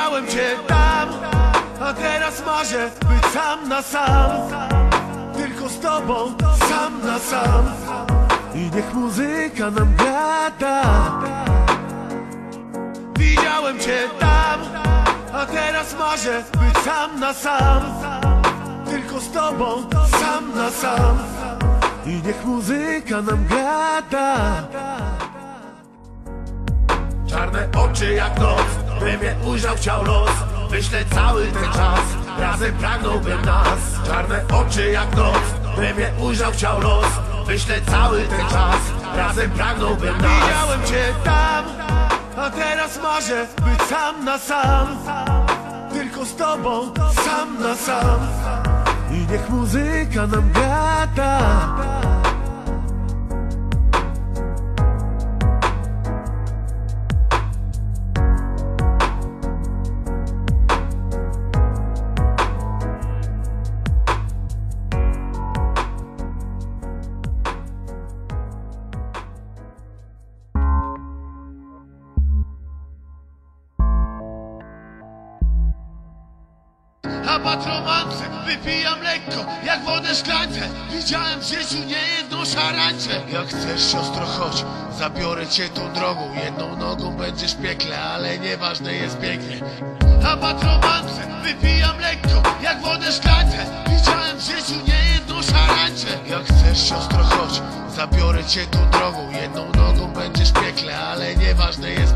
Widziałem cię tam, a teraz marzę być sam na sam. Tylko z tobą, sam na sam. I niech muzyka nam gada. Widziałem cię tam, a teraz marzę być sam na sam. Tylko z tobą, sam na sam. I niech muzyka nam gada. Czarne oczy jak noc, by mnie ujrzał chciał los Myślę cały ten czas, razem pragnąłbym nas Czarne oczy jak noc, by mnie ujrzał chciał los Myślę cały ten czas, razem pragnąłbym nas. Widziałem cię tam, a teraz marzę być sam na sam. Tylko z tobą, sam na sam. I niech muzyka nam gada patromance Wypijam lekko, jak wodę szklance Widziałem w życiu niejedną szarańczę Jak chcesz siostro chodź, zabiorę cię tą drogą. Jedną nogą będziesz w piekle, ale nieważne jest pięknie. Na patromance wypijam lekko, jak wodę szklance Widziałem w życiu niejedną szarańczę Jak chcesz siostro chodź, zabiorę cię tą drogą. Jedną nogą będziesz w piekle, ale nieważne jest